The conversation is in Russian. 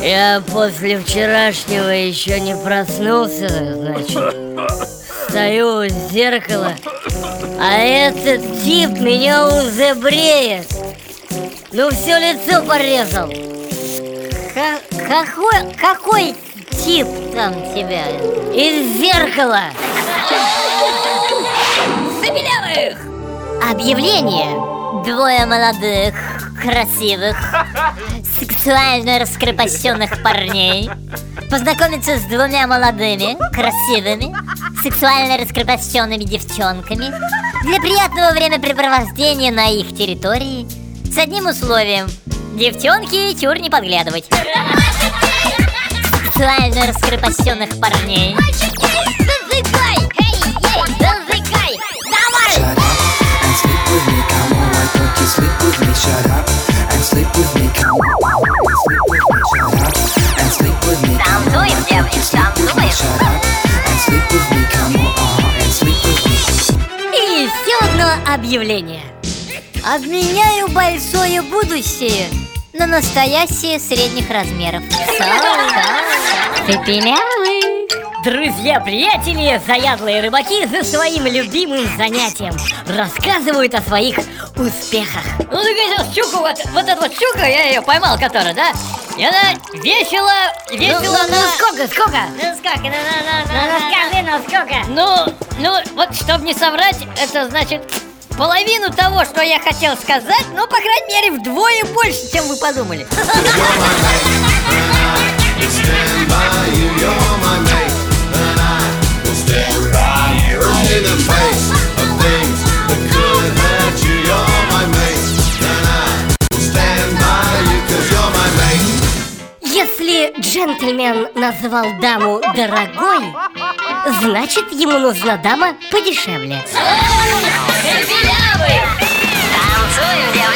Я после вчерашнего еще не проснулся, значит. Стою у зеркала, а этот тип меня уже бреет. Ну, все лицо порезал. Ка- какой, какой тип там тебя? Из зеркала. Забелявых! Объявление. Двое молодых, красивых, сексуально раскрепощенных парней познакомиться с двумя молодыми, красивыми, сексуально раскрепощенными девчонками для приятного времяпрепровождения на их территории с одним условием. Девчонки, чур не подглядывать. Сексуально раскрепощенных парней объявление. Обменяю большое будущее на настоящие средних размеров. Цепелявый. Друзья, приятели, заядлые рыбаки за своим любимым занятием рассказывают о своих успехах. Ну, ты видел щуку, вот, вот эту вот щуку, я ее поймал, которая, да? И она весело, Ну, весело ну, ну, сколько, сколько? Ну, сколько? Ну, ну, ну, Ну, ну, расскажи нам сколько. Ну, ну, вот, чтобы не соврать, это значит половину того, что я хотел сказать, ну, по крайней мере, вдвое больше, чем вы подумали. you're my mate, джентльмен назвал даму дорогой, значит, ему нужна дама подешевле. Танцуем,